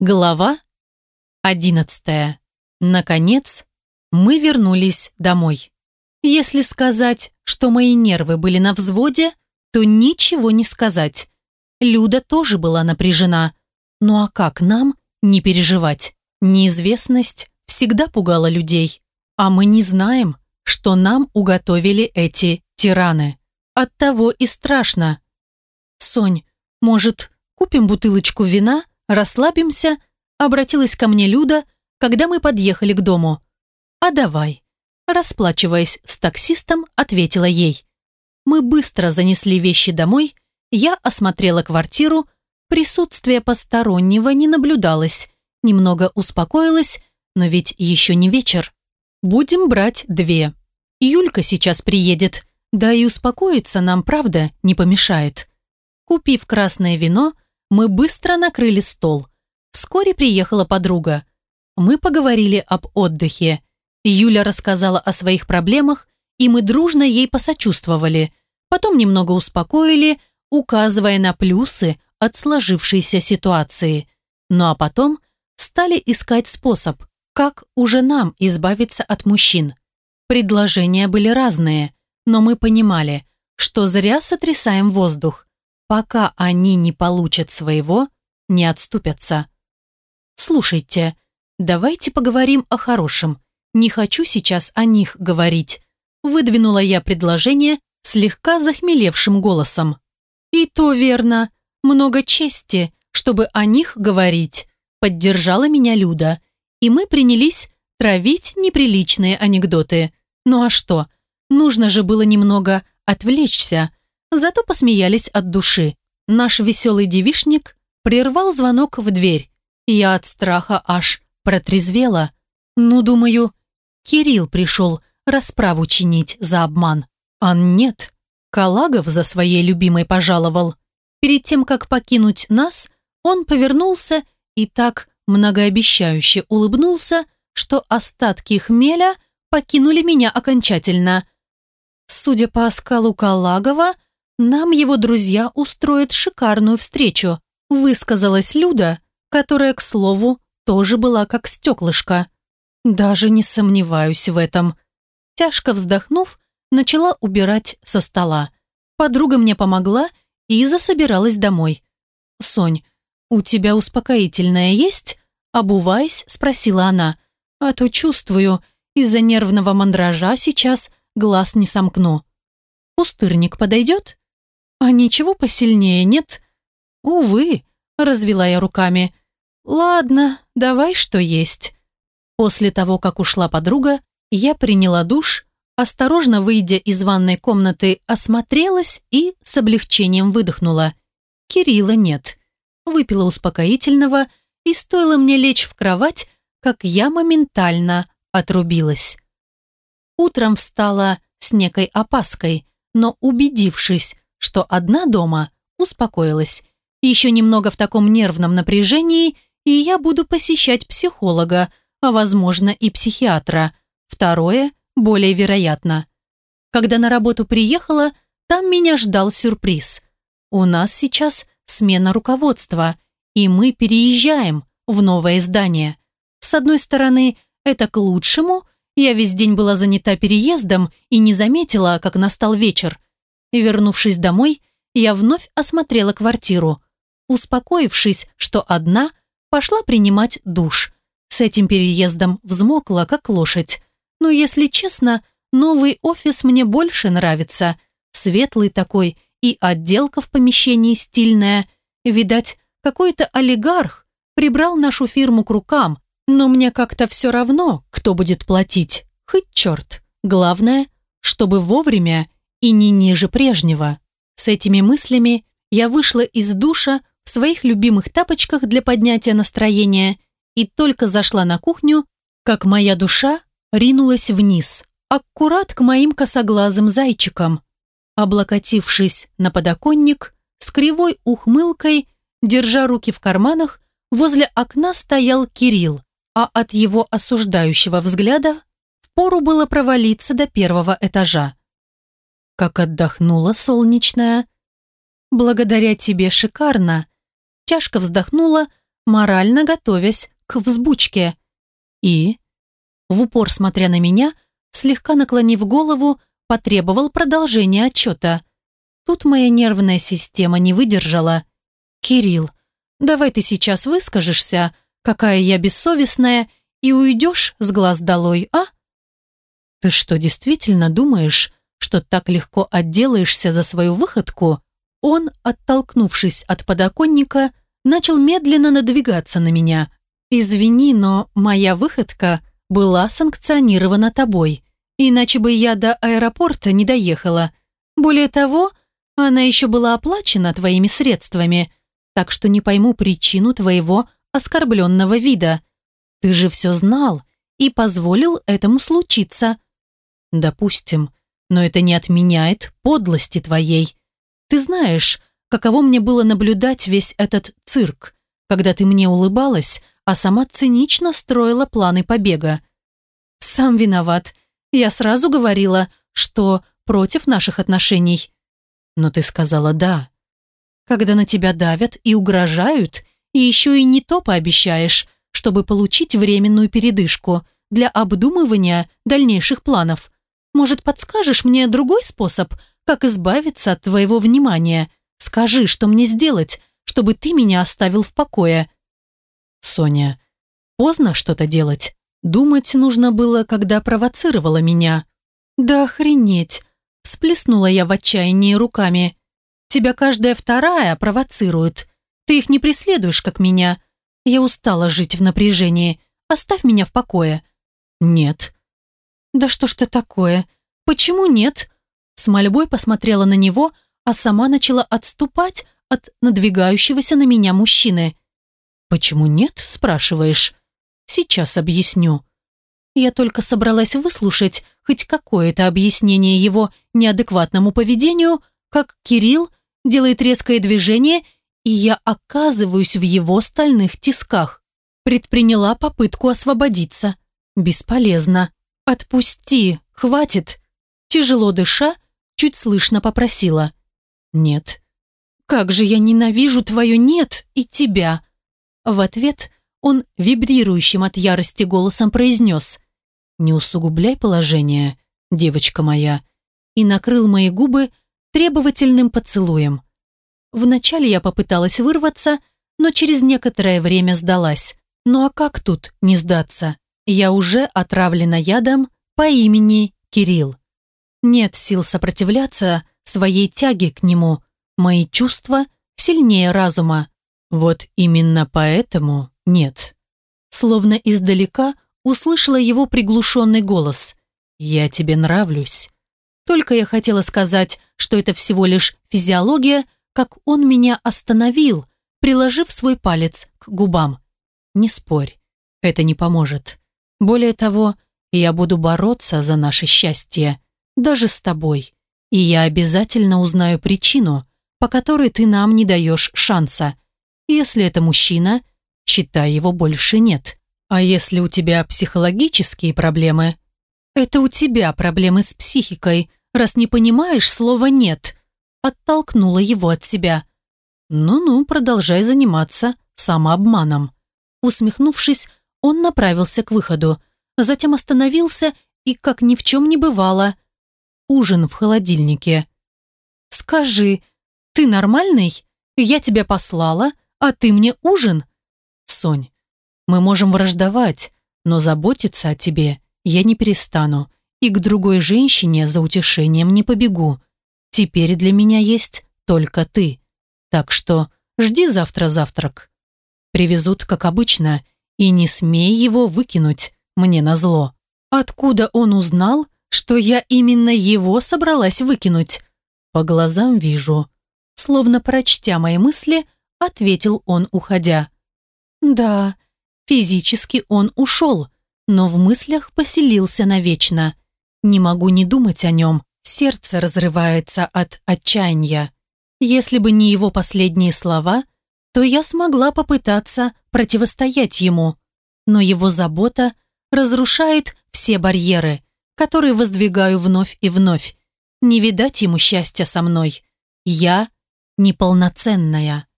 Глава одиннадцатая. Наконец, мы вернулись домой. Если сказать, что мои нервы были на взводе, то ничего не сказать. Люда тоже была напряжена. Ну а как нам не переживать? Неизвестность всегда пугала людей. А мы не знаем, что нам уготовили эти тираны. Оттого и страшно. Сонь, может, купим бутылочку вина – расслабимся», обратилась ко мне Люда, когда мы подъехали к дому. «А давай». Расплачиваясь с таксистом, ответила ей. Мы быстро занесли вещи домой, я осмотрела квартиру, присутствие постороннего не наблюдалось, немного успокоилась, но ведь еще не вечер. Будем брать две. Юлька сейчас приедет, да и успокоиться нам, правда, не помешает. Купив красное вино, мы быстро накрыли стол. Вскоре приехала подруга. Мы поговорили об отдыхе. Юля рассказала о своих проблемах, и мы дружно ей посочувствовали. Потом немного успокоили, указывая на плюсы от сложившейся ситуации. Ну а потом стали искать способ, как уже нам избавиться от мужчин. Предложения были разные, но мы понимали, что зря сотрясаем воздух пока они не получат своего, не отступятся. Слушайте, давайте поговорим о хорошем. Не хочу сейчас о них говорить. Выдвинула я предложение слегка захмелевшим голосом. И то верно. Много чести, чтобы о них говорить. Поддержала меня Люда. И мы принялись травить неприличные анекдоты. Ну а что? Нужно же было немного отвлечься, зато посмеялись от души. Наш веселый девишник прервал звонок в дверь. Я от страха аж протрезвела. Ну, думаю, Кирилл пришел расправу чинить за обман. А нет, Калагов за своей любимой пожаловал. Перед тем, как покинуть нас, он повернулся и так многообещающе улыбнулся, что остатки хмеля покинули меня окончательно. Судя по оскалу Калагова, нам его друзья устроят шикарную встречу», высказалась Люда, которая, к слову, тоже была как стеклышко. Даже не сомневаюсь в этом. Тяжко вздохнув, начала убирать со стола. Подруга мне помогла и засобиралась домой. «Сонь, у тебя успокоительное есть?» Обуваясь, спросила она. «А то чувствую, из-за нервного мандража сейчас глаз не сомкну». «Пустырник подойдет?» «А ничего посильнее нет?» «Увы», – развела я руками. «Ладно, давай что есть». После того, как ушла подруга, я приняла душ, осторожно выйдя из ванной комнаты, осмотрелась и с облегчением выдохнула. Кирилла нет. Выпила успокоительного, и стоило мне лечь в кровать, как я моментально отрубилась. Утром встала с некой опаской, но убедившись, что одна дома успокоилась. Еще немного в таком нервном напряжении, и я буду посещать психолога, а возможно и психиатра. Второе более вероятно. Когда на работу приехала, там меня ждал сюрприз. У нас сейчас смена руководства, и мы переезжаем в новое здание. С одной стороны, это к лучшему, я весь день была занята переездом и не заметила, как настал вечер вернувшись домой, я вновь осмотрела квартиру. Успокоившись, что одна, пошла принимать душ. С этим переездом взмокла, как лошадь. Но, если честно, новый офис мне больше нравится. Светлый такой, и отделка в помещении стильная. Видать, какой-то олигарх прибрал нашу фирму к рукам, но мне как-то все равно, кто будет платить. Хоть черт. Главное, чтобы вовремя и не ниже прежнего. С этими мыслями я вышла из душа в своих любимых тапочках для поднятия настроения и только зашла на кухню, как моя душа ринулась вниз, аккурат к моим косоглазым зайчикам. Облокотившись на подоконник, с кривой ухмылкой, держа руки в карманах, возле окна стоял Кирилл, а от его осуждающего взгляда впору было провалиться до первого этажа. Как отдохнула солнечная. Благодаря тебе шикарно. Тяжко вздохнула, морально готовясь к взбучке. И, в упор смотря на меня, слегка наклонив голову, потребовал продолжения отчета. Тут моя нервная система не выдержала. «Кирилл, давай ты сейчас выскажешься, какая я бессовестная, и уйдешь с глаз долой, а?» «Ты что, действительно думаешь, что так легко отделаешься за свою выходку?» Он, оттолкнувшись от подоконника, начал медленно надвигаться на меня. «Извини, но моя выходка была санкционирована тобой, иначе бы я до аэропорта не доехала. Более того, она еще была оплачена твоими средствами, так что не пойму причину твоего оскорбленного вида. Ты же все знал и позволил этому случиться». «Допустим, но это не отменяет подлости твоей. Ты знаешь, каково мне было наблюдать весь этот цирк, когда ты мне улыбалась, а сама цинично строила планы побега. Сам виноват. Я сразу говорила, что против наших отношений. Но ты сказала «да». Когда на тебя давят и угрожают, и еще и не то пообещаешь, чтобы получить временную передышку для обдумывания дальнейших планов. Может, подскажешь мне другой способ, как избавиться от твоего внимания? Скажи, что мне сделать, чтобы ты меня оставил в покое?» «Соня, поздно что-то делать. Думать нужно было, когда провоцировала меня». «Да охренеть!» – всплеснула я в отчаянии руками. «Тебя каждая вторая провоцирует. Ты их не преследуешь, как меня. Я устала жить в напряжении. Оставь меня в покое». «Нет», «Да что ж ты такое? Почему нет?» С мольбой посмотрела на него, а сама начала отступать от надвигающегося на меня мужчины. «Почему нет?» – спрашиваешь. «Сейчас объясню». Я только собралась выслушать хоть какое-то объяснение его неадекватному поведению, как Кирилл делает резкое движение, и я оказываюсь в его стальных тисках. Предприняла попытку освободиться. Бесполезно. «Отпусти, хватит!» Тяжело дыша, чуть слышно попросила. «Нет». «Как же я ненавижу твое «нет» и тебя!» В ответ он вибрирующим от ярости голосом произнес «Не усугубляй положение, девочка моя», и накрыл мои губы требовательным поцелуем. Вначале я попыталась вырваться, но через некоторое время сдалась. Ну а как тут не сдаться? Я уже отравлена ядом по имени Кирилл. Нет сил сопротивляться своей тяге к нему. Мои чувства сильнее разума. Вот именно поэтому нет. Словно издалека услышала его приглушенный голос. «Я тебе нравлюсь». Только я хотела сказать, что это всего лишь физиология, как он меня остановил, приложив свой палец к губам. «Не спорь, это не поможет. Более того, я буду бороться за наше счастье, даже с тобой. И я обязательно узнаю причину, по которой ты нам не даешь шанса. Если это мужчина, считай его больше нет. А если у тебя психологические проблемы, это у тебя проблемы с психикой, раз не понимаешь слова «нет». Оттолкнула его от себя. Ну-ну, продолжай заниматься самообманом. Усмехнувшись, он направился к выходу, затем остановился и, как ни в чем не бывало, ужин в холодильнике. «Скажи, ты нормальный? Я тебя послала, а ты мне ужин?» «Сонь, мы можем враждовать, но заботиться о тебе я не перестану и к другой женщине за утешением не побегу. Теперь для меня есть только ты. Так что жди завтра завтрак. Привезут, как обычно, и не смей его выкинуть мне назло. Откуда он узнал, что я именно его собралась выкинуть? По глазам вижу. Словно прочтя мои мысли, ответил он, уходя. Да, физически он ушел, но в мыслях поселился навечно. Не могу не думать о нем, сердце разрывается от отчаяния. Если бы не его последние слова, то я смогла попытаться противостоять ему, но его забота разрушает все барьеры, которые воздвигаю вновь и вновь. Не видать ему счастья со мной. Я неполноценная.